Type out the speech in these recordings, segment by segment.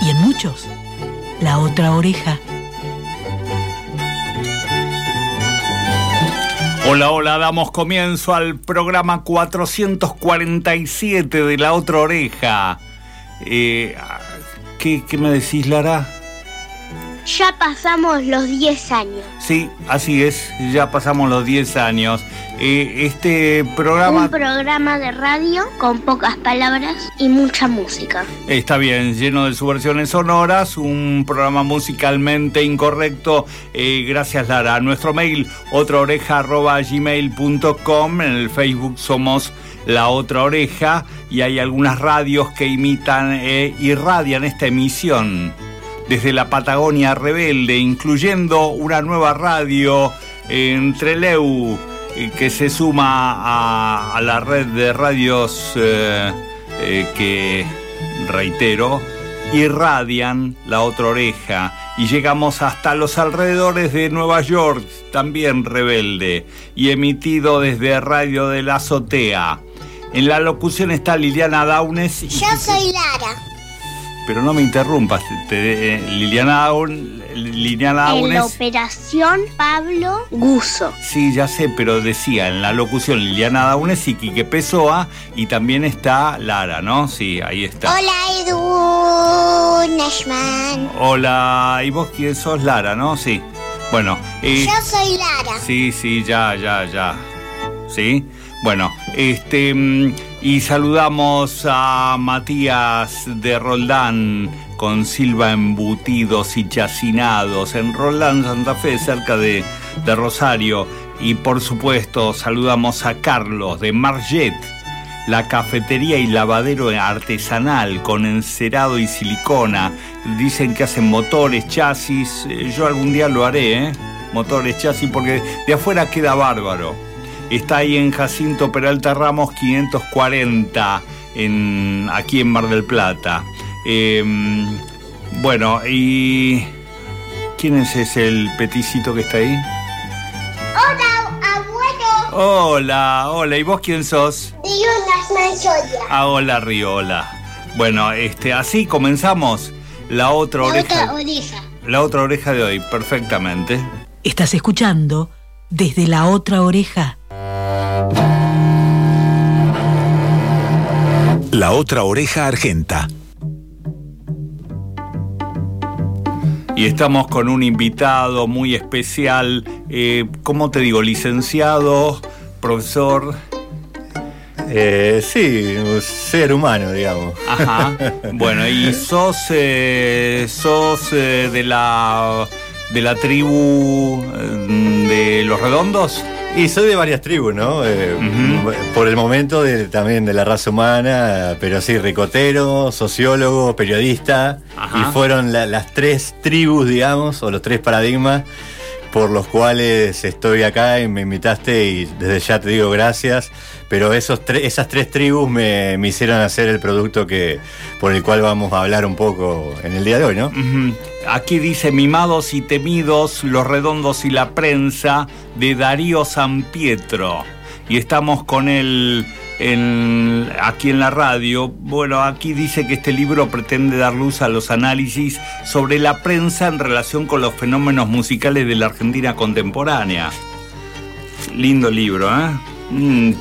y en muchos, la otra oreja. Hola, hola, damos comienzo al programa 447 de La Otra Oreja. Eh, ¿qué, ¿Qué me decís, Lara? Ya pasamos los 10 años. Sí, así es, ya pasamos los 10 años. Eh, este programa... Un programa de radio con pocas palabras y mucha música. Está bien, lleno de subversiones sonoras, un programa musicalmente incorrecto. Eh, gracias, Lara. Nuestro mail, otraoreja.gmail.com. En el Facebook somos La Otra Oreja y hay algunas radios que imitan e irradian esta emisión desde la Patagonia Rebelde, incluyendo una nueva radio en Treleu eh, que se suma a, la red de radios eh, eh, que, reitero, irradian la otra oreja y llegamos hasta los alrededores de Nueva York, también rebelde, y emitido desde Radio de la Azotea. En la locución está Liliana Daunes. Yo soy Lara pero no me interrumpas. Te, eh, Liliana Aun, Liliana En la operación Pablo Guso. Sí, ya sé, pero decía en la locución Liliana Daunes y Quique Pessoa y también está Lara, ¿no? Sí, ahí está. Hola, Edu Nashman. Hola, ¿y vos quién sos? Lara, ¿no? Sí. Bueno. Yo soy Lara. Sí, sí, ya, ya, ya. ¿Sí? Bueno, este... Mm, y saludamos a Matías de Roldán con Silva embutidos y chacinados en Roldán, Santa Fe, cerca de, de Rosario. Y por supuesto saludamos a Carlos de Marget, la cafetería y lavadero artesanal con encerado y silicona. Dicen que hacen motores, chasis. Yo algún día lo haré, ¿eh? Motores, chasis, porque de afuera queda bárbaro. Está ahí en Jacinto Peralta Ramos 540, en, aquí en Mar del Plata. Em, bueno, y... ¿Quién es ese el peticito que está ahí? Hola, abuelo. Hola, hola. ¿Y vos quién sos? Riola Ah, hola, Riola. Bueno, este, así comenzamos la otra la oreja. Otra oreja. La otra oreja de hoy, perfectamente. Estás escuchando desde la otra oreja. La otra oreja argenta. Y estamos con un invitado muy especial, eh, ¿cómo te digo? Licenciado, profesor. Eh, sí, un ser humano, digamos. Ajá. Bueno, y sos, eh, sos eh, de la de la tribu eh, de los redondos. Y soy de varias tribus, ¿no? Eh. Por el momento de- también de la raza humana, pero sí, ricotero, sociólogo, periodista. Ajá. Y fueron la- las tres tribus, digamos, o los tres paradigmas por los cuales estoy acá y me invitaste y desde ya te digo gracias. Pero esos esas tres tribus me, hicieron hacer el producto que, por el cual vamos a hablar un poco en el día de hoy, ¿no? Aquí dice Mimados y Temidos, Los Redondos y la Prensa, de Darío San Pietro. Y estamos con él aquí en la radio. Bueno, aquí dice que este libro pretende dar luz a los análisis sobre la prensa en relación con los fenómenos musicales de la Argentina contemporánea. Lindo libro, ¿eh? Mm,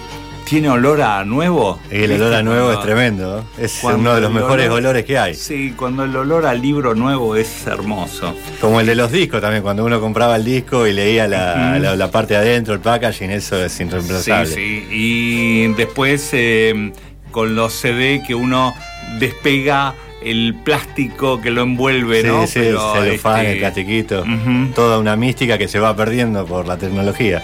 ¿Tiene olor a nuevo? El olor a ¿Viste nuevo es tremendo, es cuando uno de los mejores olor- olores que hay. Sí, cuando el olor al libro nuevo es hermoso. Como el de los discos también, cuando uno compraba el disco y leía la, Ujú. la- la parte de adentro, el packaging, eso es irreemplazable. Sí, sí. Y después eh, con los CD que uno despega el plástico que lo envuelve, Sí, ¿no? sí, el celofán, este, el plastiquito. ujú, Toda una mística que se va perdiendo por la tecnología.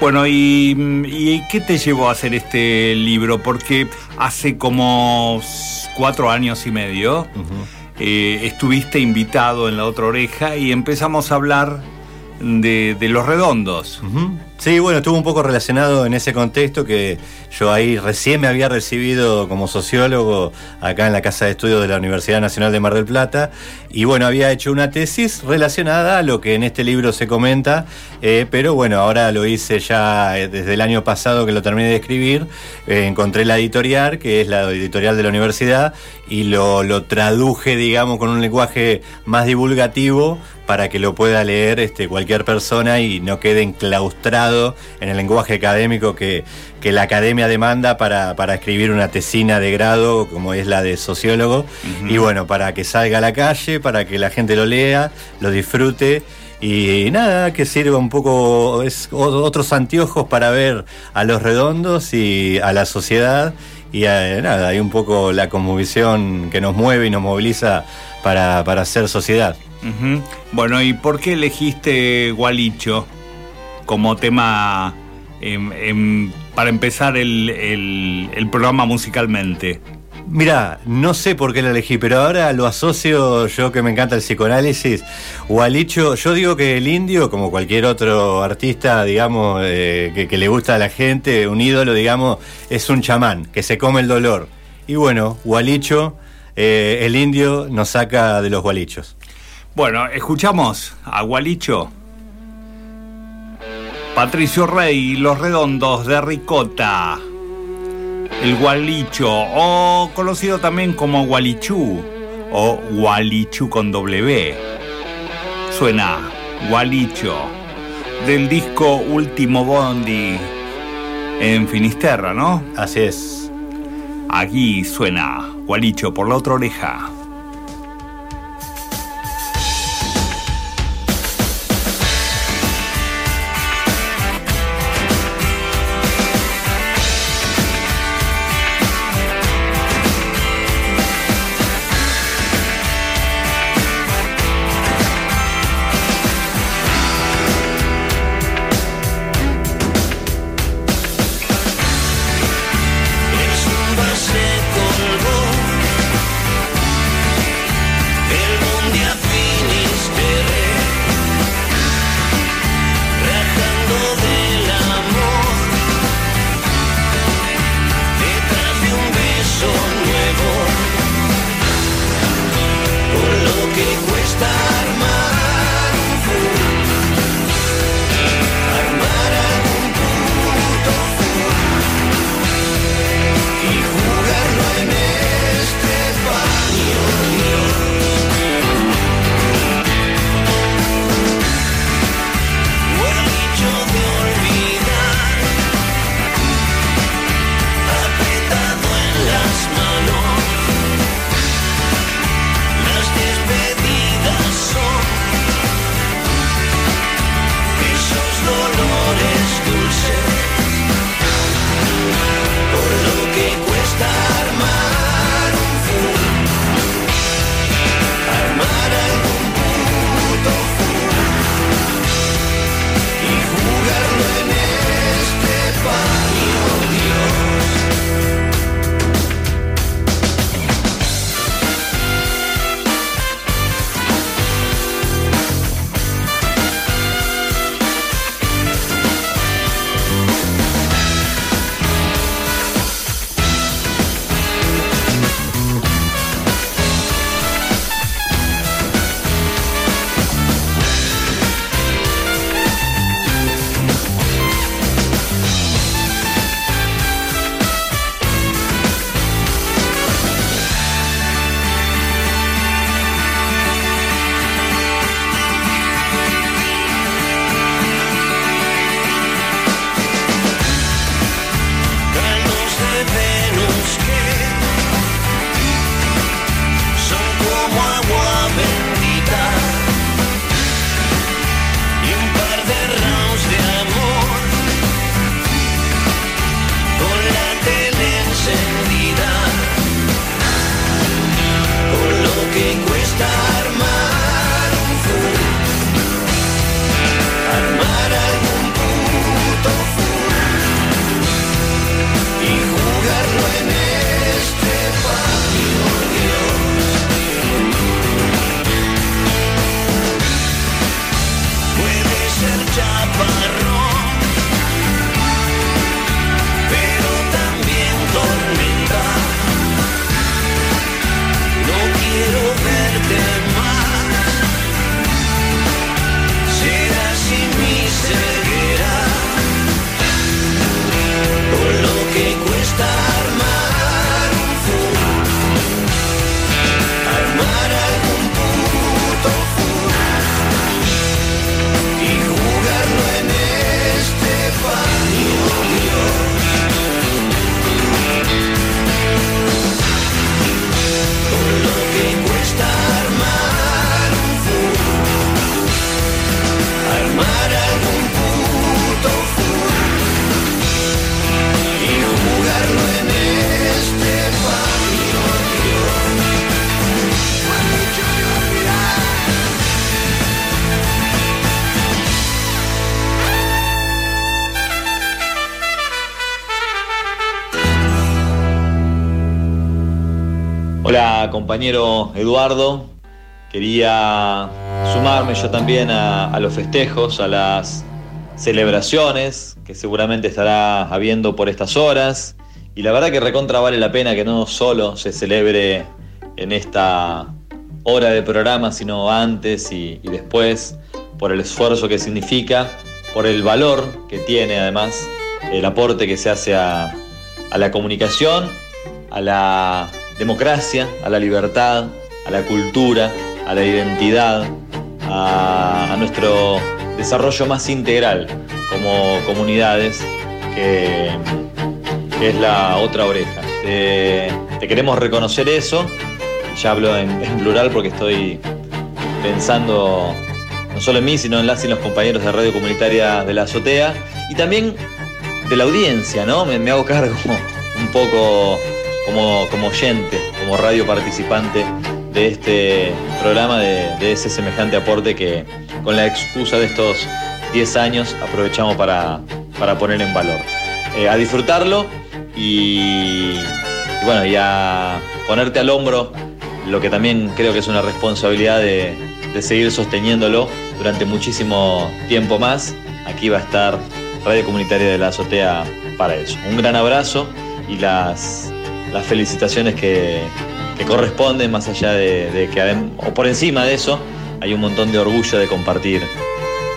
Bueno, y, ¿y qué te llevó a hacer este libro? Porque hace como cuatro años y medio eh, estuviste invitado en la otra oreja y empezamos a hablar de, de los redondos. Sí, bueno, estuvo un poco relacionado en ese contexto que yo ahí recién me había recibido como sociólogo acá en la Casa de Estudios de la Universidad Nacional de Mar del Plata. Y bueno, había hecho una tesis relacionada a lo que en este libro se comenta, eh, pero bueno, ahora lo hice ya eh, desde el año pasado que lo terminé de escribir, eh, encontré la editorial, que es la editorial de la universidad, y lo, lo traduje, digamos, con un lenguaje más divulgativo para que lo pueda leer este, cualquier persona y no quede enclaustrado en el lenguaje académico que, que la academia demanda para, para escribir una tesina de grado como es la de sociólogo. Y bueno, para que salga a la calle, para que la gente lo lea, lo disfrute. Y nada, que sirva un poco, es otros anteojos para ver a los redondos y a la sociedad. Y eh, nada, hay un poco la conmovisión que nos mueve y nos moviliza para, para hacer sociedad. Bueno, ¿y por qué elegiste Gualicho como tema em, em, para empezar el, el- el programa musicalmente? Mira, no sé por qué lo elegí, pero ahora lo asocio yo que me encanta el psicoanálisis. Gualicho, yo digo que el indio, como cualquier otro artista, digamos, eh, que, que le gusta a la gente, un ídolo, digamos, es un chamán, que se come el dolor. Y bueno, Gualicho, eh, el indio nos saca de los gualichos. Bueno, escuchamos a Gualicho. Patricio Rey, Los Redondos de Ricota. El Gualicho, o conocido también como Gualichú, o Gualichú con W. Suena Gualicho, del disco Último Bondi en Finisterra, ¿no? Así es. Aquí suena Gualicho por la otra oreja. Que cuesta armar compañero Eduardo, quería sumarme yo también a, los festejos, a las celebraciones que seguramente estará habiendo por estas horas. Y la verdad que recontra vale la pena que no solo se celebre en esta hora de programa, sino antes y, después, por el esfuerzo que significa, por el valor que tiene además, el aporte que se hace a la comunicación, a la democracia, a la libertad, a la cultura, a la identidad, a, nuestro desarrollo más integral como comunidades, que, es la otra oreja. Te, queremos reconocer eso, ya hablo en, plural porque estoy pensando no solo en mí, sino en las y los compañeros de Radio Comunitaria de la Azotea y también de la audiencia, ¿no? Me hago cargo un poco como, oyente, como radio participante de este programa, de, ese semejante aporte que con la excusa de estos 10 años aprovechamos para, para poner en valor. Eh, a disfrutarlo y, y bueno, y a ponerte al hombro lo que también creo que es una responsabilidad de, de seguir sosteniéndolo durante muchísimo tiempo más. Aquí va a estar Radio Comunitaria de la Azotea para eso. Un gran abrazo y las, las felicitaciones que, corresponden, más allá de, que, o por encima de eso, hay un montón de orgullo de compartir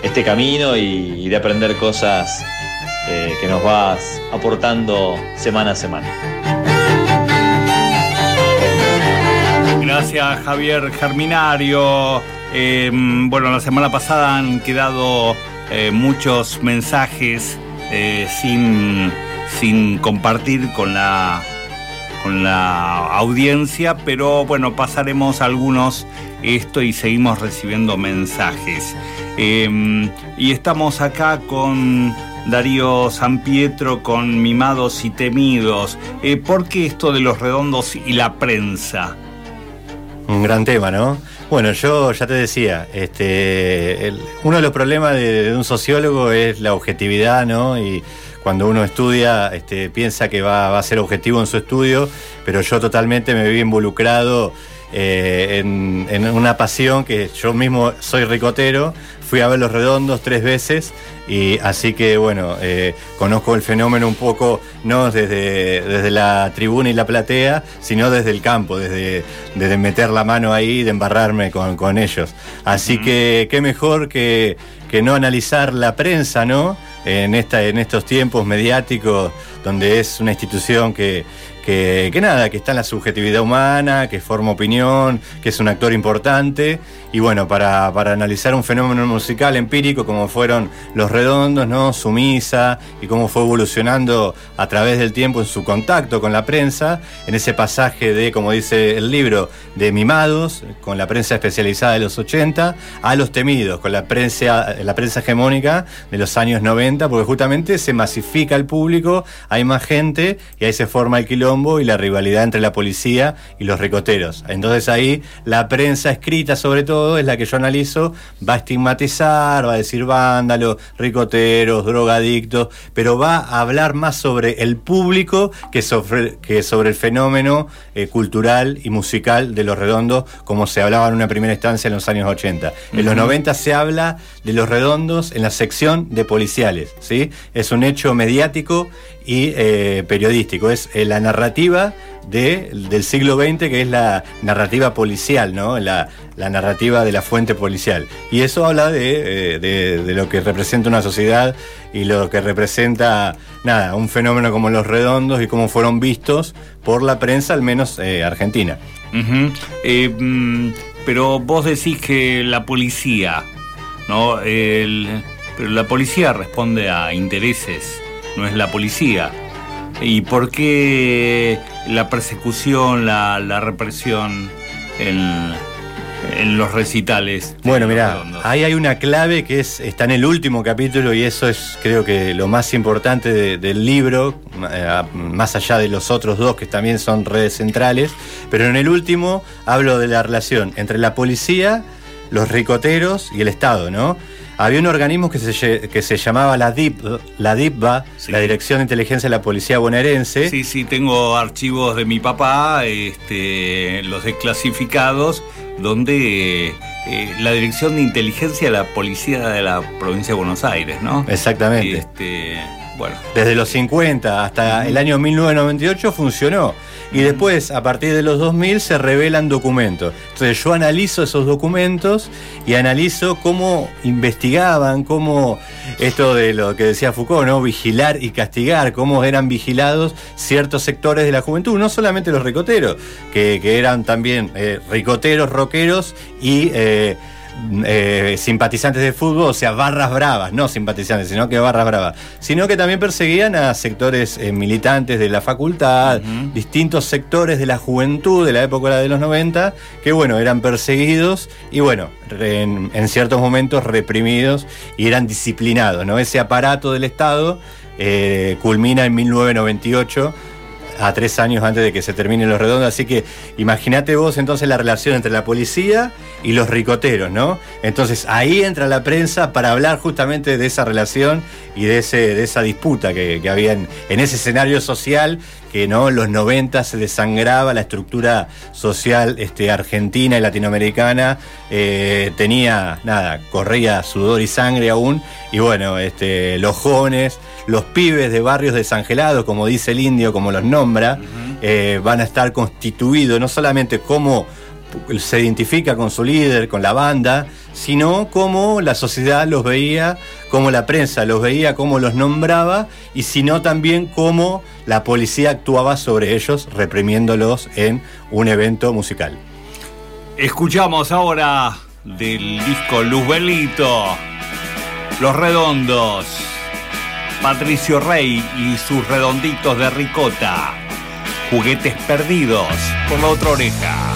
este camino y, de aprender cosas eh, que nos vas aportando semana a semana. Gracias Javier Germinario. Eh, bueno, la semana pasada han quedado eh, muchos mensajes eh, sin, sin compartir con la, con la audiencia, pero bueno, pasaremos algunos esto y seguimos recibiendo mensajes. Eh, y estamos acá con Darío San Pietro con Mimados y Temidos. Eh, ¿Por qué esto de los redondos y la prensa? Un gran tema, ¿no? Bueno, yo ya te decía, este, uno de los problemas de, de un sociólogo es la objetividad, ¿no? Y cuando uno estudia, este, piensa que va, va a ser objetivo en su estudio, pero yo totalmente me vi involucrado eh, en, en una pasión que yo mismo soy ricotero, fui a ver los redondos tres veces y así que bueno, eh, conozco el fenómeno un poco no desde, desde la tribuna y la platea, sino desde el campo, desde, desde meter la mano ahí, de embarrarme con, con ellos. Así que qué mejor que, que no analizar la prensa, ¿no? En, esta, en estos tiempos mediáticos, donde es una institución que, que, nada, que está en la subjetividad humana, que forma opinión, que es un actor importante. Y bueno, para, para analizar un fenómeno musical empírico como fueron los redondos, ¿no? Sumisa y cómo fue evolucionando a través del tiempo en su contacto con la prensa, en ese pasaje de, como dice el libro, de mimados, con la prensa especializada de los 80, a los temidos, con la prensa, la prensa hegemónica de los años 90, porque justamente se masifica el público, hay más gente y ahí se forma el quilombo y la rivalidad entre la policía y los ricoteros. Entonces ahí la prensa escrita sobre todo es la que yo analizo, va a estigmatizar, va a decir vándalos, ricoteros, drogadictos, pero va a hablar más sobre el público que sobre, que sobre el fenómeno eh, cultural y musical de los redondos, como se hablaba en una primera instancia en los años 80. En los Ujú. 90 se habla de los redondos en la sección de policiales, ¿sí? Es un hecho mediático y eh, periodístico, es eh, la narrativa de- del siglo XX, que es la narrativa policial, ¿no? La, narrativa de la fuente policial. Y eso habla de, eh, de- de lo que representa una sociedad y lo que representa, nada, un fenómeno como los redondos y cómo fueron vistos por la prensa, al menos eh, argentina. Mm, pero vos decís que la policía, ¿no? El- pero la policía responde a intereses, no es la policía. ¿Y por qué la persecución, la, la represión en, en los recitales? Bueno, Redondos? ahí hay una clave que es, está en el último capítulo y eso es creo que lo más importante de- del libro, eh, más allá de los otros dos que también son redes centrales, pero en el último hablo de la relación entre la policía, los ricoteros y el Estado, ¿no? Había un organismo que se, que se llamaba la DIP, la DIPBA, Sí. la Dirección de Inteligencia de la Policía Bonaerense. Sí, sí, tengo archivos de mi papá, este, los desclasificados, donde eh, la Dirección de Inteligencia de la Policía de la Provincia de Buenos Aires, ¿no? Exactamente. Este, bueno, Desde los 50 hasta el año 1998 funcionó. Y después, a partir de los 2000, se revelan documentos. Entonces yo analizo esos documentos y analizo cómo investigaban, cómo esto de lo que decía Foucault, ¿no? Vigilar y castigar, cómo eran vigilados ciertos sectores de la juventud, no solamente los ricoteros, que, que eran también eh, ricoteros, rockeros y... eh, eh, simpatizantes de fútbol, o sea, barras bravas, no simpatizantes, sino que barras bravas, sino que también perseguían a sectores eh, militantes de la facultad, distintos sectores de la juventud de la época de los 90, que bueno, eran perseguidos y bueno, en, en ciertos momentos reprimidos y eran disciplinados, ¿no? Ese aparato del Estado eh, culmina en 1998 a tres años antes de que se terminen los redondos. Así que imagínate vos entonces la relación entre la policía y los ricoteros, ¿no? Entonces ahí entra la prensa para hablar justamente de esa relación y de, ese, de esa disputa que, había en ese escenario social que no en los 90 se desangraba la estructura social este, argentina y latinoamericana eh, tenía nada corría sudor y sangre aún y bueno este, los jóvenes los pibes de barrios desangelados como dice el indio como los nombra eh, van a estar constituidos no solamente como se identifica con su líder, con la banda, sino cómo la sociedad los veía, cómo la prensa los veía, cómo los nombraba, y sino también cómo la policía actuaba sobre ellos, reprimiéndolos en un evento musical. escuchamos ahora del disco Luzbelito, Los Redondos, Patricio Rey y sus redonditos de ricota, juguetes perdidos por la otra oreja.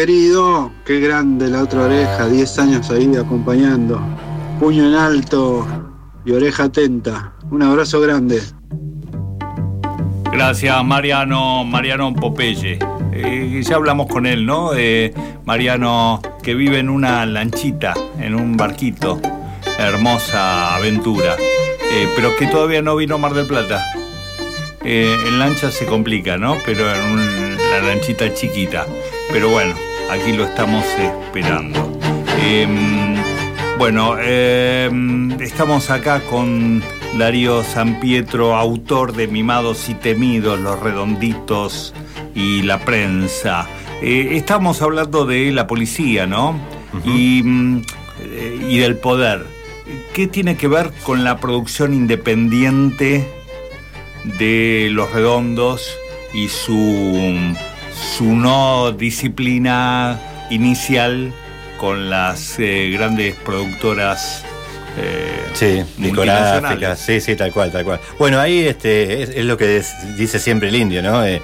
Querido, qué grande la otra oreja, 10 años ahí acompañando. Puño en alto y oreja atenta. Un abrazo grande. Gracias, Mariano, Mariano Popeye. Eh, ya hablamos con él, ¿no? Mariano, que vive en una lanchita, en un barquito. Hermosa aventura. Eh, pero que todavía no vino Mar del Plata. Eh, en lancha se complica, ¿no? Pero en un- la lanchita chiquita. Pero bueno, aquí lo estamos esperando. Em, bueno, em, estamos acá con Darío San Pietro, autor de Mimados y Temidos, Los Redonditos y la Prensa. Eh, estamos hablando de la policía, ¿no? mm, eh, y del poder. ¿Qué tiene que ver con la producción independiente de Los Redondos y su, su no disciplina inicial con las eh, grandes productoras eh, Sí, discográficas, sí, sí, tal cual, tal cual. Bueno, ahí este, es, es lo que des- dice siempre el indio, ¿no? Eh,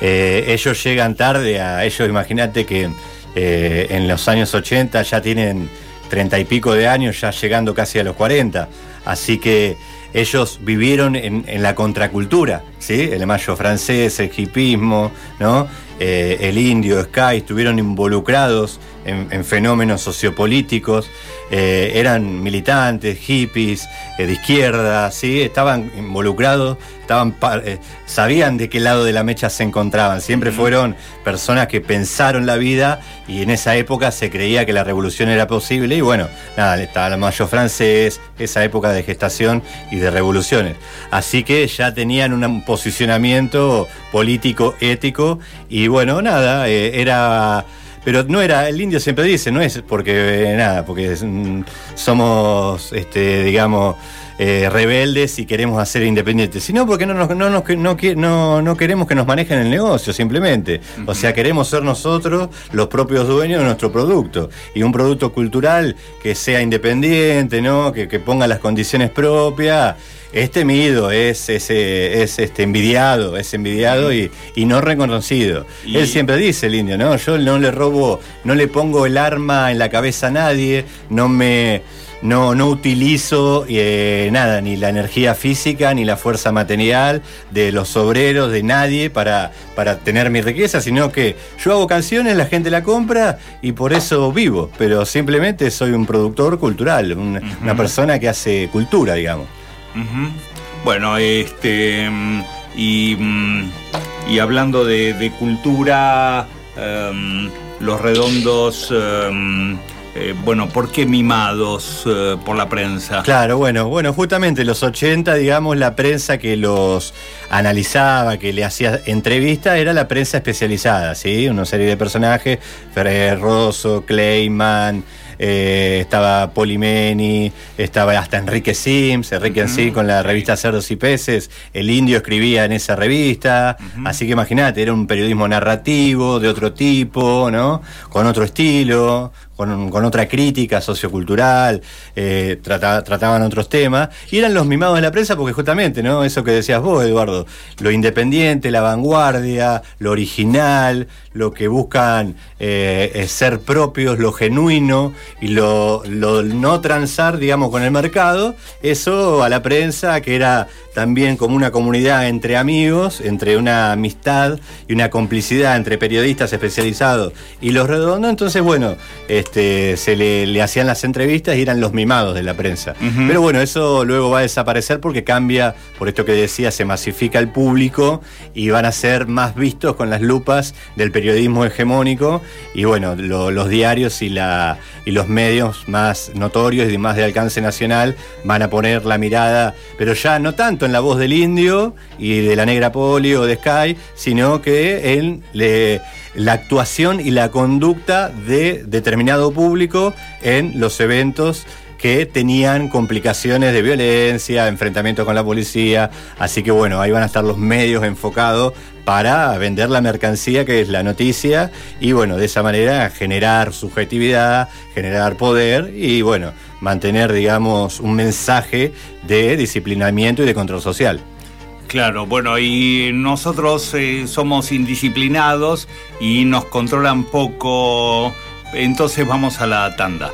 eh, ellos llegan tarde a ellos, imagínate que en los años 80 ya tienen treinta y pico de años, ya llegando casi a los 40. Así que ellos vivieron en, la contracultura, ¿sí? El mayo francés, el hipismo, ¿no? Eh, el indio, Sky, estuvieron involucrados en, en fenómenos sociopolíticos, eh, eran militantes, hippies, eh, de izquierda, ¿sí? estaban involucrados, estaban eh, sabían de qué lado de la mecha se encontraban, siempre fueron personas que pensaron la vida y en esa época se creía que la revolución era posible y bueno, nada, estaba el mayo francés, esa época de gestación y de revoluciones. Así que ya tenían un posicionamiento político, ético y bueno, nada, eh, era... Pero no era, el indio siempre dice, no es porque eh, nada, porque mm, somos, este, digamos, eh, rebeldes y queremos hacer independientes, sino porque no, nos- no, nos- no, no, no queremos que nos manejen el negocio, simplemente. O sea, queremos ser nosotros los propios dueños de nuestro producto. Y un producto cultural que sea independiente, ¿no? Que, que ponga las condiciones propias. Es temido, es, es, es, este, envidiado, es envidiado y, y no reconocido. Y- Él siempre dice el indio, ¿no? Yo no le robo, no le pongo el arma en la cabeza a nadie, no me. No, no utilizo eh, nada, ni la energía física, ni la fuerza material de los obreros, de nadie para, para tener mi riqueza, sino que yo hago canciones, la gente la compra y por eso vivo. Pero simplemente soy un productor cultural, un- una persona que hace cultura, digamos. Bueno, este mm, y, mm, y hablando de, de cultura, em, los redondos, em, eh, bueno, ¿por qué mimados eh, por la prensa? Claro, bueno, bueno, justamente los 80, digamos, la prensa que los analizaba, que le hacía entrevistas, era la prensa especializada, ¿sí? Una serie de personajes, Ferrer Rosso, Clayman, eh, estaba Polimeni, estaba hasta Enrique Sims, Enrique Sims con la revista Cerdos y Peces, el indio escribía en esa revista, así que imagínate, era un periodismo narrativo de otro tipo, ¿no? Con otro estilo, con, con otra crítica sociocultural, eh, trata- trataban otros temas, y eran los mimados de la prensa porque justamente, ¿no? Eso que decías vos, Eduardo, lo independiente, la vanguardia, lo original, lo que buscan eh, ser propios, lo genuino y lo, lo no transar, digamos, con el mercado, eso a la prensa, que era también como una comunidad entre amigos, entre una amistad y una complicidad entre periodistas especializados y los redondos, entonces bueno, este, se le, le hacían las entrevistas y eran los mimados de la prensa. Pero bueno, eso luego va a desaparecer porque cambia, por esto que decía, se masifica el público y van a ser más vistos con las lupas del periodismo hegemónico y bueno, lo- los diarios y, la, y los medios más notorios y más de alcance nacional van a poner la mirada, pero ya no tanto en la voz del indio y de la negra polio o de Sky, sino que en le- la actuación y la conducta de determinado público en los eventos que tenían complicaciones de violencia, enfrentamientos con la policía, así que bueno, ahí van a estar los medios enfocados para vender la mercancía que es la noticia y bueno, de esa manera generar subjetividad, generar poder y bueno, mantener digamos un mensaje de disciplinamiento y de control social. Claro, bueno, y nosotros eh, somos indisciplinados y nos controlan poco, entonces vamos a la tanda.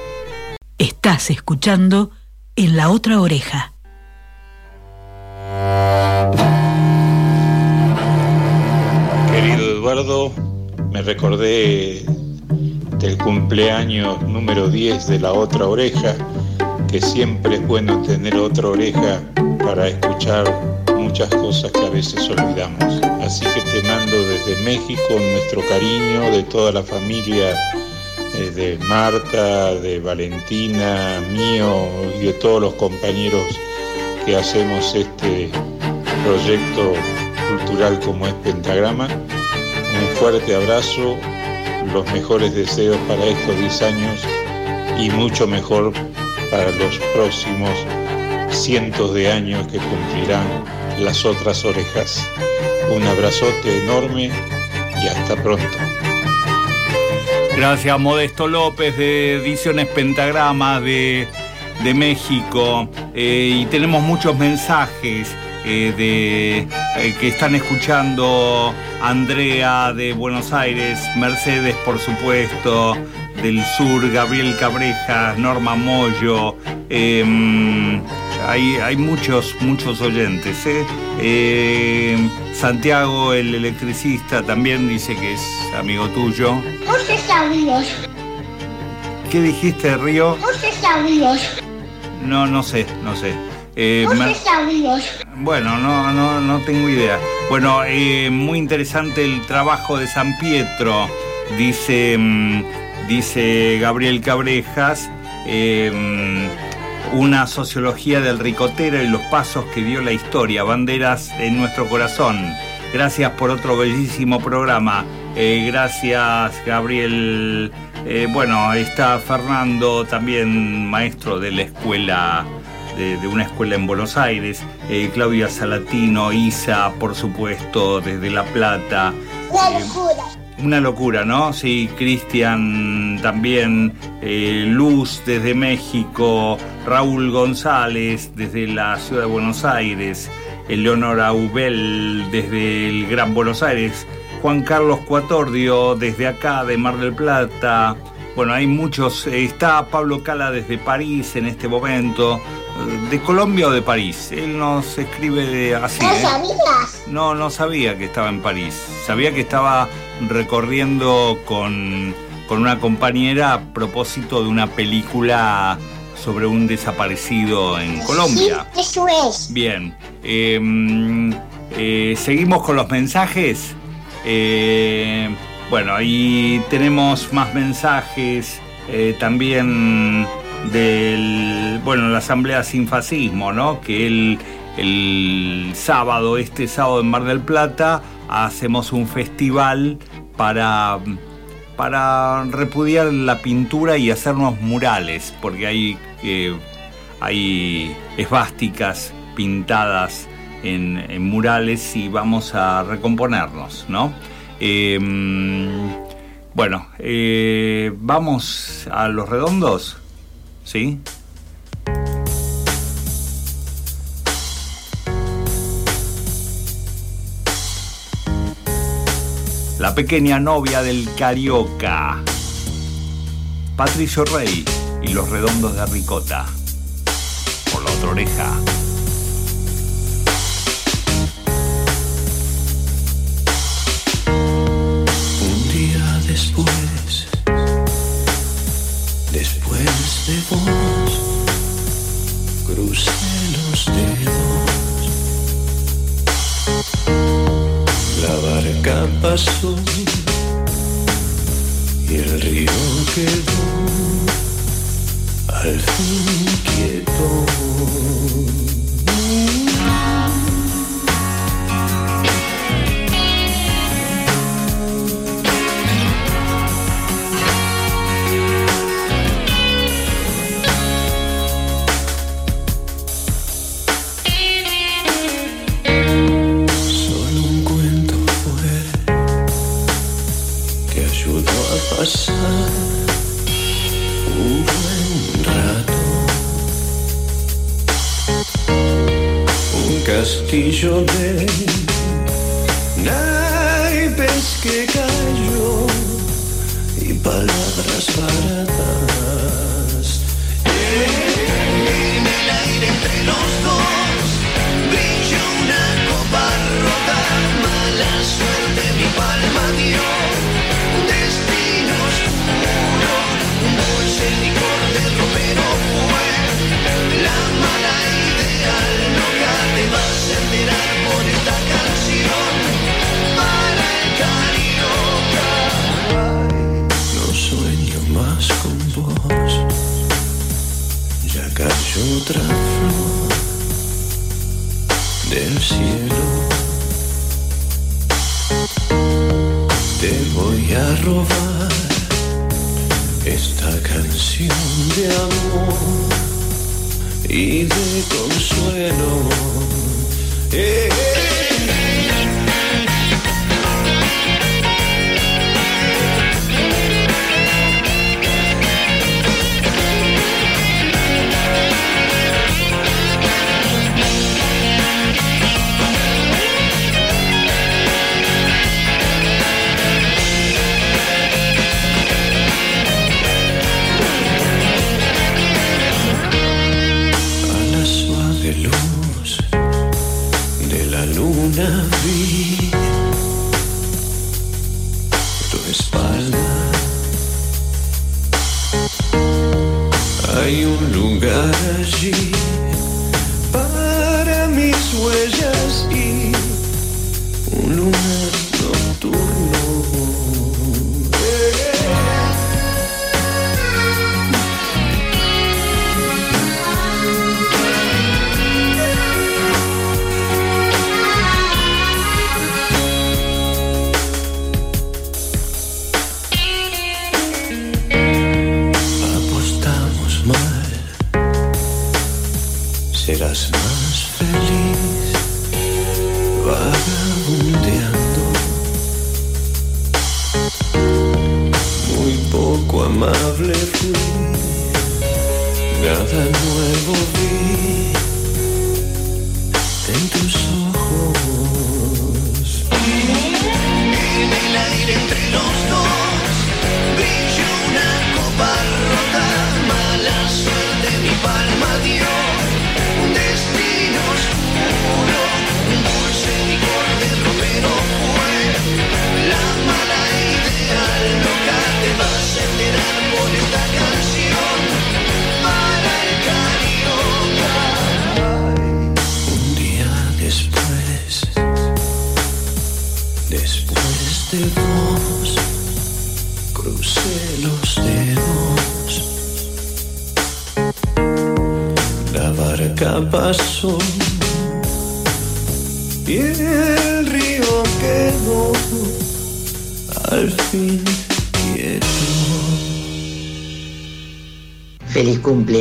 Estás escuchando en la otra oreja. Querido Eduardo, me recordé del cumpleaños número 10 de la otra oreja, que siempre es bueno tener otra oreja para escuchar muchas cosas que a veces olvidamos. Así que te mando desde México nuestro cariño de toda la familia, eh, de Marta, de Valentina, mío y de todos los compañeros que hacemos este proyecto cultural como es Pentagrama. Un fuerte abrazo, los mejores deseos para estos 10 años y mucho mejor para los próximos cientos de años que cumplirán las otras orejas. Un abrazote enorme y hasta pronto. Gracias Modesto López de Ediciones Pentagrama de, de México. Eh, y tenemos muchos mensajes eh, de, eh, que están escuchando Andrea de Buenos Aires, Mercedes por supuesto, del sur, Gabriel Cabrejas, Norma Moyo. Hay, hay muchos, muchos oyentes. ¿eh? Eh, Santiago, el electricista, también dice que es amigo tuyo. Muchos saludos, ¿Qué dijiste, Río? No, no sé, no sé. Eh. Bueno, no, no, no tengo idea. Bueno, eh, muy interesante el trabajo de San Pietro, dice, mm, dice Gabriel Cabrejas. eh, mm, una sociología del ricotero y los pasos que dio la historia, banderas en nuestro corazón. Gracias por otro bellísimo programa. Eh, gracias, Gabriel. Eh, bueno, está Fernando, también maestro de la escuela de, de una escuela en Buenos Aires, eh, Claudia Salatino, Isa, por supuesto, desde La Plata. La locura. Una locura, ¿no? Sí, Cristian también, eh, Luz desde México, Raúl González desde la ciudad de Buenos Aires, Eleonora Ubel desde el Gran Buenos Aires, Juan Carlos Cuatordio desde acá de Mar del Plata. Bueno, hay muchos. eh, Está Pablo Cala desde París en este momento. eh, ¿De Colombia o de París? Él nos escribe de así. ¿No ¿eh? sabías? No, no sabía que estaba en París. Sabía que estaba recorriendo con, con una compañera a propósito de una película sobre un desaparecido en Colombia. Sí, eso es. Bien. eh, eh, Seguimos con los mensajes. Eh, bueno, y tenemos más mensajes eh, también del, bueno, la Asamblea Sin Fascismo, ¿no? Que el, el sábado, este sábado en Mar del Plata, hacemos un festival para, para repudiar la pintura y hacernos murales, porque hay, eh, hay esvásticas pintadas en, murales y vamos a recomponernos, ¿no? Eh, bueno, vamos a los redondos, ¿sí? La pequeña novia del carioca. Patricio Rey y los redondos de Ricota. Por la otra oreja. Un día después, y el río quedó al fin quieto. T-shirt espalda. Hay un lugar allí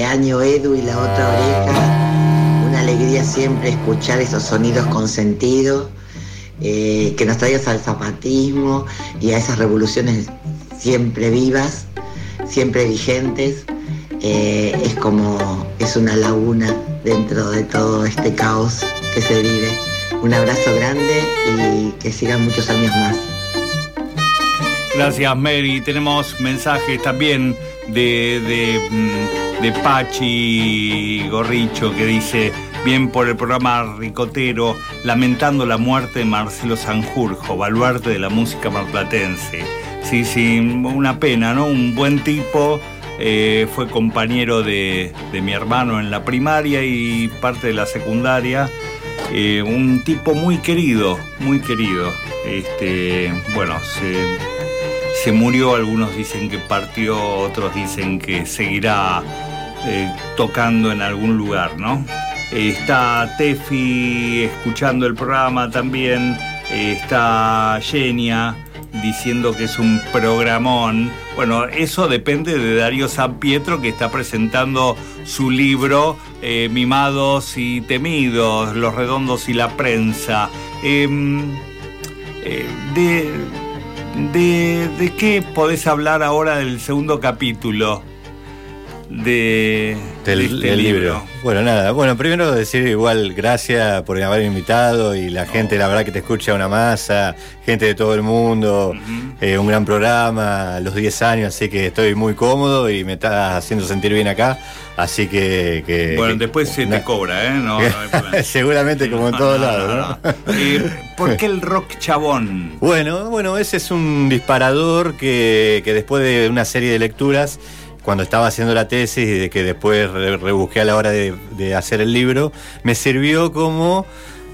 cumpleaños Edu y la otra oreja. Una alegría siempre escuchar esos sonidos con sentido, eh, que nos traigas al zapatismo y a esas revoluciones siempre vivas, siempre vigentes. Eh, es como, es una laguna dentro de todo este caos que se vive. Un abrazo grande y que sigan muchos años más. Gracias, Mary. Tenemos mensajes también de, de, mm, de Pachi Gorricho que dice, bien por el programa Ricotero, lamentando la muerte de Marcelo Sanjurjo, baluarte de la música marplatense. Sí, sí, una pena, ¿no? Un buen tipo, eh, fue compañero de, de mi hermano en la primaria y parte de la secundaria. Eh, un tipo muy querido, muy querido. Este, bueno, se, se murió, algunos dicen que partió, otros dicen que seguirá eh, tocando en algún lugar, ¿no? Está Tefi escuchando el programa también, eh, está Genia diciendo que es un programón. Bueno, eso depende de Darío San Pietro que está presentando su libro eh, Mimados y Temidos, Los Redondos y la Prensa. Em, de, ¿De qué podés hablar ahora del segundo capítulo? De, del, de este del libro. Bueno, nada. Bueno, primero decir igual gracias por haberme invitado y la gente, la verdad que te escucha una masa, gente de todo el mundo, eh, un gran programa, los 10 años, así que estoy muy cómodo y me está haciendo sentir bien acá. Así que. que- Bueno, que- después se te cobra, ¿eh? No, no. Seguramente como en todos lados. Eh, ¿Por qué el rock chabón? Bueno, bueno, ese es un disparador que, que después de una serie de lecturas, cuando estaba haciendo la tesis y de que después re- rebusqué a la hora de, de hacer el libro, me sirvió como,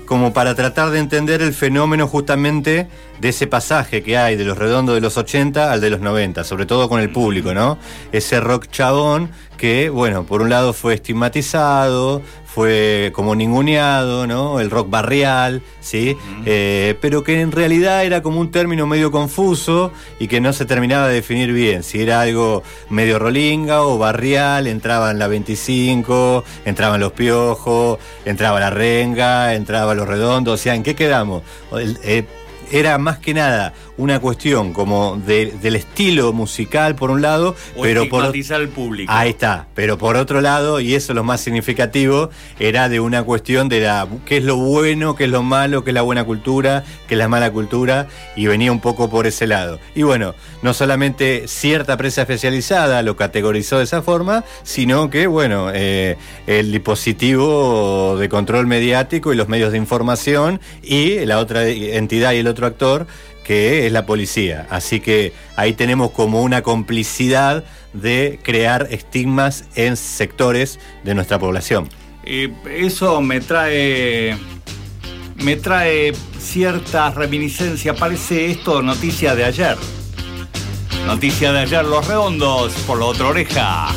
como para tratar de entender el fenómeno justamente de ese pasaje que hay de los redondos de los 80 al de los 90, sobre todo con el público, ¿no? Ese rock chabón que, bueno, por un lado fue estigmatizado, fue como ninguneado, ¿no? El rock barrial, ¿sí? Eh, pero que en realidad era como un término medio confuso y que no se terminaba de definir bien. Si era algo medio rolinga o barrial, entraban la 25, entraban los piojos, entraba la renga, entraba los redondos, o sea, ¿en qué quedamos? El- eh, era más que nada una cuestión como de- del estilo musical por un lado, O pero por al público. Ahí está, pero por otro lado, y eso es lo más significativo, era de una cuestión de la qué es lo bueno, qué es lo malo, qué es la buena cultura, qué es la mala cultura, y venía un poco por ese lado. Y bueno, no solamente cierta prensa especializada lo categorizó de esa forma, sino que, bueno, eh, el dispositivo de control mediático y los medios de información y la otra entidad y el otro actor que es la policía. Así que ahí tenemos como una complicidad de crear estigmas en sectores de nuestra población. Eh, eso me trae. Me trae cierta reminiscencia. Parece esto noticia de ayer. Noticia de ayer, los redondos por la otra oreja.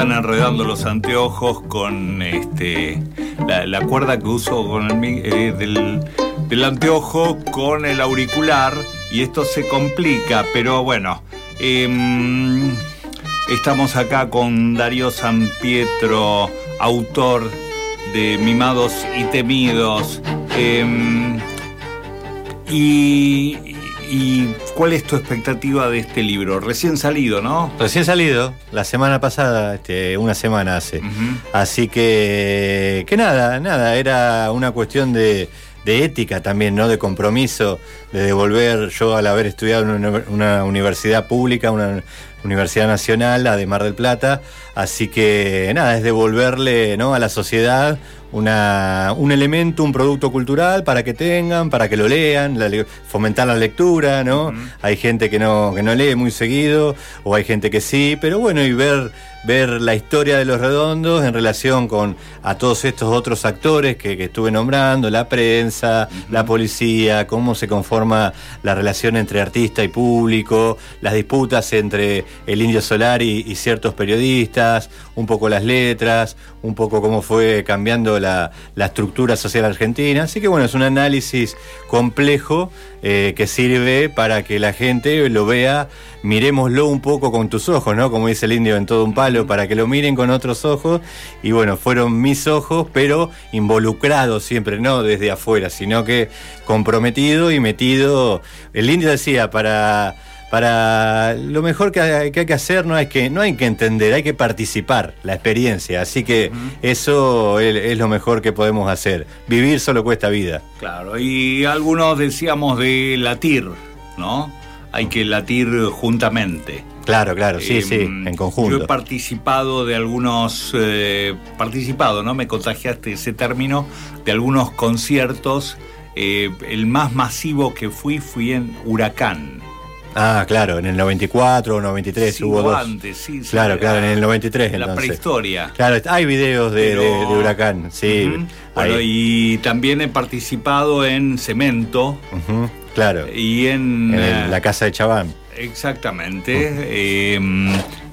Están enredando los anteojos con este la, cuerda que uso con el, eh, del, del anteojo con el auricular y esto se complica, pero bueno. em, estamos acá con Darío San Pietro, autor de Mimados y Temidos. Em, y, y cuál es tu expectativa de este libro? Recién salido, ¿no? Recién salido, la semana pasada, este, una semana hace. Así que, que nada, nada, era una cuestión de, de ética también, ¿no? De compromiso, de devolver, yo al haber estudiado en una, una universidad pública, una universidad nacional, la de Mar del Plata, así que nada, es devolverle ¿no? a la sociedad una, un elemento, un producto cultural para que tengan, para que lo lean, la fomentar la lectura, ¿no? Hay gente que no, que no lee muy seguido, o hay gente que sí, pero bueno, y ver, ver la historia de los redondos en relación con a todos estos otros actores que, que estuve nombrando, la prensa, la policía, cómo se conforma la relación entre artista y público, las disputas entre el Indio Solari y ciertos periodistas, un poco las letras, un poco cómo fue cambiando la, la estructura social argentina. Así que bueno, es un análisis complejo eh, que sirve para que la gente lo vea, miremoslo un poco con tus ojos, ¿no? Como dice el indio en todo un palo, para que lo miren con otros ojos. Y bueno, fueron mis ojos, pero involucrados siempre, no desde afuera, sino que comprometido y metido. El indio decía, para para lo mejor que hay, que hacer no hay que no hay que entender, hay que participar, la experiencia. Así que eso es, es lo mejor que podemos hacer. Vivir solo cuesta vida. Claro, y algunos decíamos de latir, ¿no? Hay que latir juntamente. Claro, claro, sí, Eh, sí, en Yo he conjunto. participado de algunos, eh, participado, ¿no? Me contagiaste ese término, de algunos conciertos. Eh, el más masivo que fui fui en Huracán. Ah, claro, en el 94 o 93 Sí, hubo dos. antes, sí, sí, claro, claro, en el 93 en la entonces. prehistoria. Claro, hay videos de, Pero- de- de Huracán, sí. Bueno, ahí. y también he participado en Cemento Ujú, claro. y en... En el- la casa de Chabán. Exactamente. eh,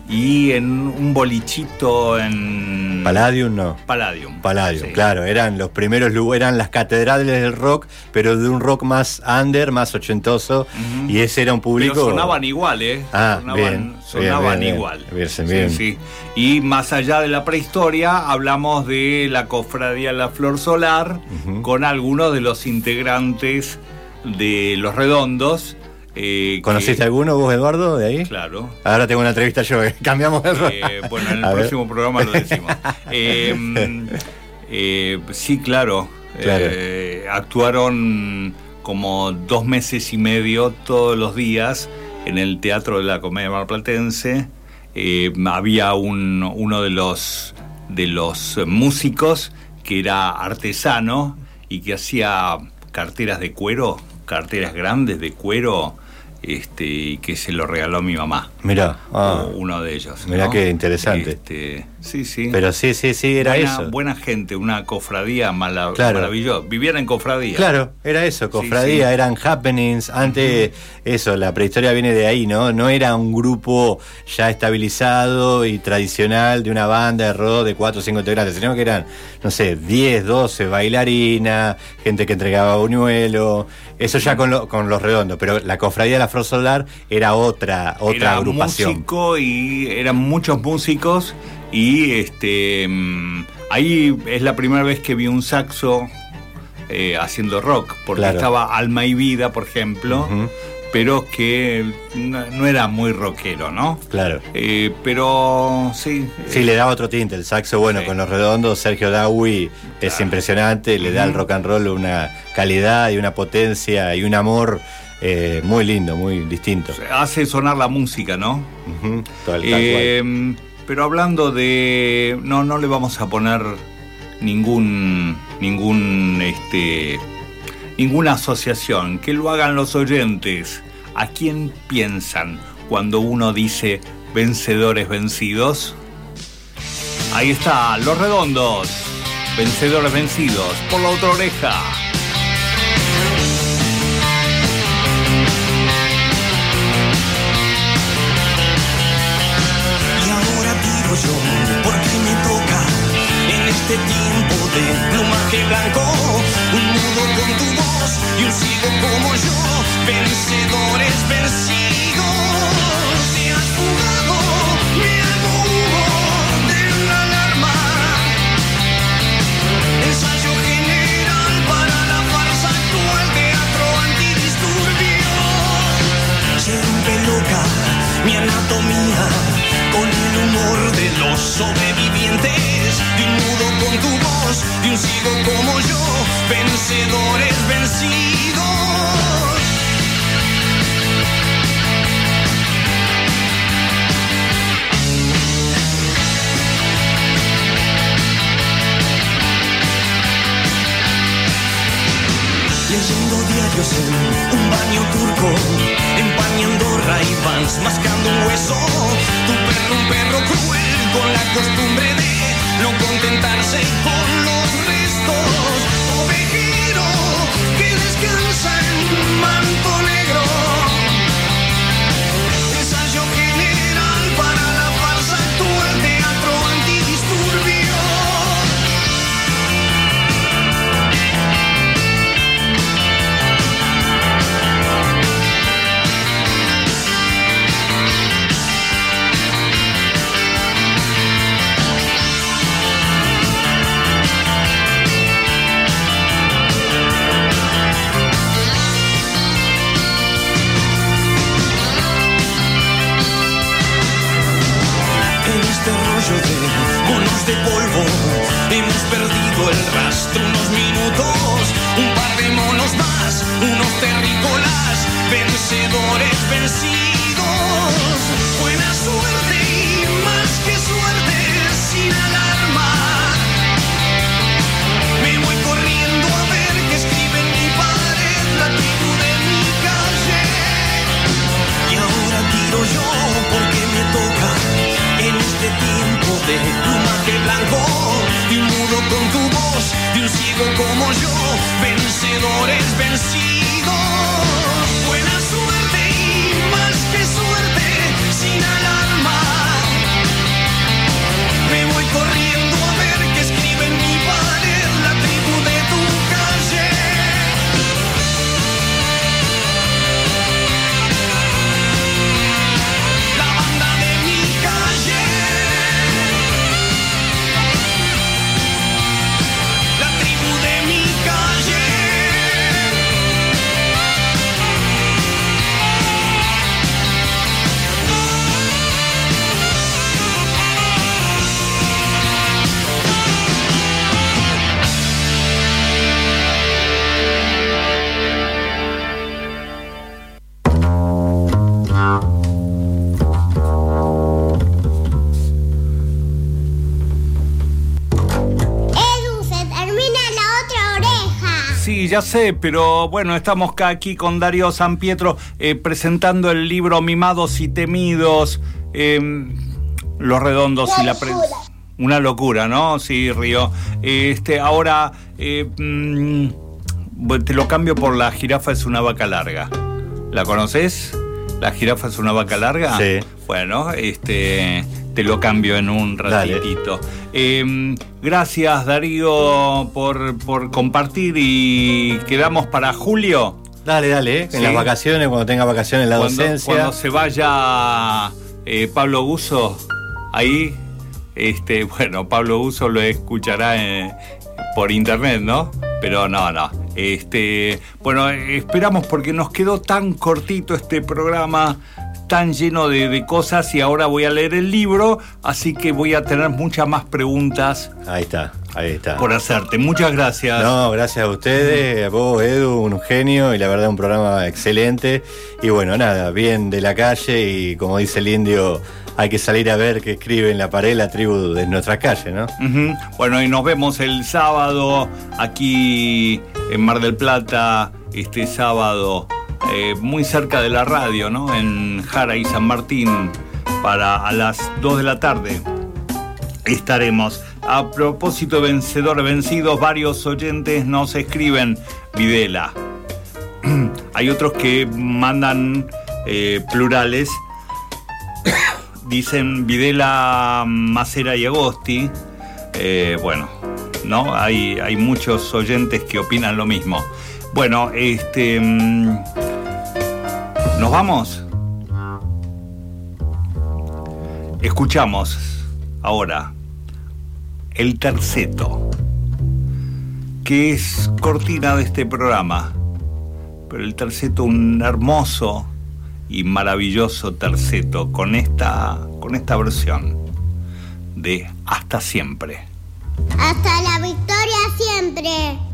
y en un bolichito en... Palladium no. Palladium. Palladium, Sí. claro, eran los primeros eran las catedrales del rock, pero de un rock más under, más ochentoso, y ese era un público. Pero sonaban igual, ¿eh? Ah, sonaban bien, sonaban bien, igual. bien, Sí, sí. Y más allá de la prehistoria, hablamos de la cofradía La Flor Solar con algunos de los integrantes de Los Redondos. eh, ¿Conociste que- alguno vos, Eduardo, de ahí? Claro. Ahora tengo una entrevista yo, ¿eh? cambiamos el. Eh, bueno, en el A ver. próximo programa lo decimos. Eh, eh, sí, claro. Claro. Actuaron como dos meses y medio todos los días en el Teatro de la Comedia Marplatense. Eh, había un, uno de los, de los músicos que era artesano y que hacía carteras de cuero, carteras grandes de cuero, este, que se lo regaló mi mamá. Mirá, ah, uno de ellos. mirá ¿no? qué interesante. Este, sí, sí. Pero sí, sí, sí, era buena, eso. Buena gente, una cofradía mala, Claro. maravillosa. Vivían en cofradía. Claro, era eso, cofradía, sí. eran happenings. Antes, eso, la prehistoria viene de ahí, ¿no? No era un grupo ya estabilizado y tradicional de una banda de rock de cuatro o cinco integrantes, sino que eran, no sé, 10, 12 bailarinas, gente que entregaba buñuelo, eso ya con, lo- con los redondos. Pero la cofradía de la Flor Solar era otra, otra Era agrupación. músico y eran muchos músicos y este mm, ahí es la primera vez que vi un saxo eh, haciendo rock, porque Claro. estaba Alma y Vida, por ejemplo, pero que no, no era muy rockero, ¿no? Claro. Eh, pero sí. Sí, le da otro tinte. El saxo, bueno, Sí. con los redondos, Sergio Dawi es Claro. impresionante, le da al rock and roll una calidad y una potencia y un amor eh, muy lindo, muy distinto. hace sonar la música, ¿no? Ujú, tal- tal cual. Pero hablando de. No, no le vamos a poner ningún. ningún. este. ninguna asociación. Que lo hagan los oyentes. ¿A quién piensan cuando uno dice vencedores vencidos? Ahí está, los redondos. Vencedores vencidos. Por la otra oreja. Este tiempo de plumaje blanco, un mudo con tu voz y un ciego como yo, vencedores vencidos. Te has fugado, me hago humo de una alarma. Ensayo general para la farsa actual, teatro antidisturbio. Rompe loca mi anatomía de los sobrevivientes. De un mudo con tu voz, de un ciego como yo, vencedores vencidos. Leyendo diarios en un baño turco, empañando Ray-Bans, mascando un hueso. Tu perro, un perro cruel, con la costumbre de no contentarse con los restos. Ovejero que descansa en ya sé, pero bueno, estamos acá aquí con Darío San Pietro eh, presentando el libro Mimados y Temidos, eh, Los Redondos y la prensa. Una locura, ¿no? Sí, Río. Este, ahora eh, mm, te lo cambio por La jirafa es una vaca larga. ¿La conoces? La jirafa es una vaca larga. Sí. Bueno, este, te lo cambio en un ratitito. Eh, gracias Darío por, por compartir y quedamos para julio. Dale, dale, eh, en Sí. las vacaciones, cuando tenga vacaciones la Cuando, docencia. cuando se vaya eh, Pablo Guso, ahí, este, bueno, Pablo Guso lo escuchará eh, por internet, ¿no? Pero no, no. Este, bueno, esperamos porque nos quedó tan cortito este programa, tan lleno de, de cosas y ahora voy a leer el libro, así que voy a tener muchas más preguntas Ahí está, ahí está. por hacerte. Muchas gracias. No, gracias a ustedes, a vos, Edu, un genio y la verdad un programa excelente. Y bueno, nada, bien de la calle y como dice el indio, hay que salir a ver qué escribe en la pared la tribu de nuestra calle, ¿no? Bueno, y nos vemos el sábado aquí en Mar del Plata, este sábado, eh, muy cerca de la radio, ¿no? En Jara y San Martín, para a las 2 de la tarde. Estaremos. A propósito, vencedor vencidos, varios oyentes nos escriben Videla. Hay otros que mandan eh, plurales. Dicen Videla, Macera y Agosti. Eh, bueno, ¿no? Hay, hay muchos oyentes que opinan lo mismo. Bueno, este. ¿Nos vamos? Escuchamos ahora el terceto, que es cortina de este programa. Pero el terceto, un hermoso y maravilloso terceto con esta, con esta versión de Hasta siempre. Hasta la victoria siempre.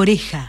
Oreja.